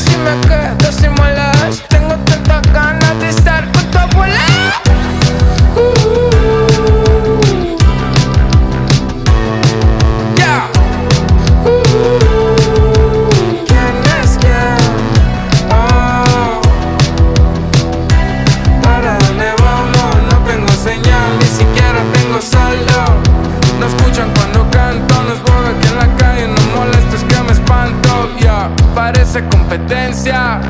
si me quedo La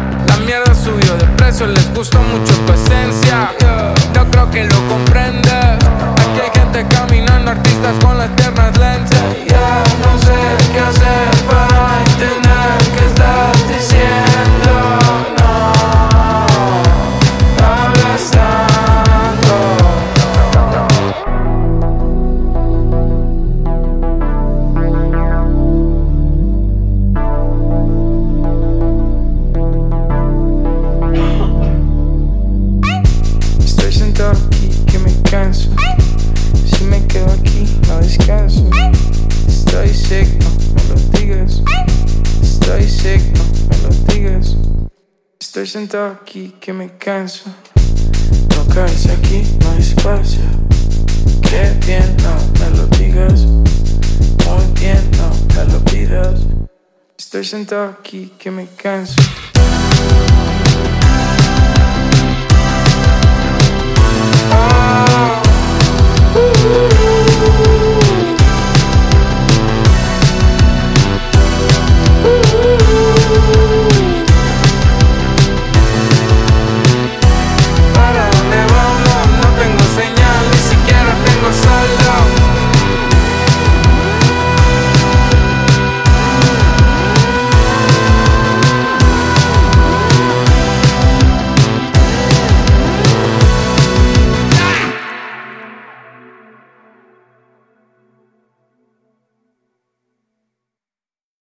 mierda subió de precio, les gustó mucho tu esencia. No creo que lo comprendes. Aquí hay gente caminando, artistas con las piernas Estoy sick, no me lo digas. Estoy sick, no me lo digas. Estoy sentado aquí que me canso. No caes aquí, no hay espacio. Qué bien, no me lo digas. Muy bien, no me lo pidas. Estoy sentado aquí que me canso.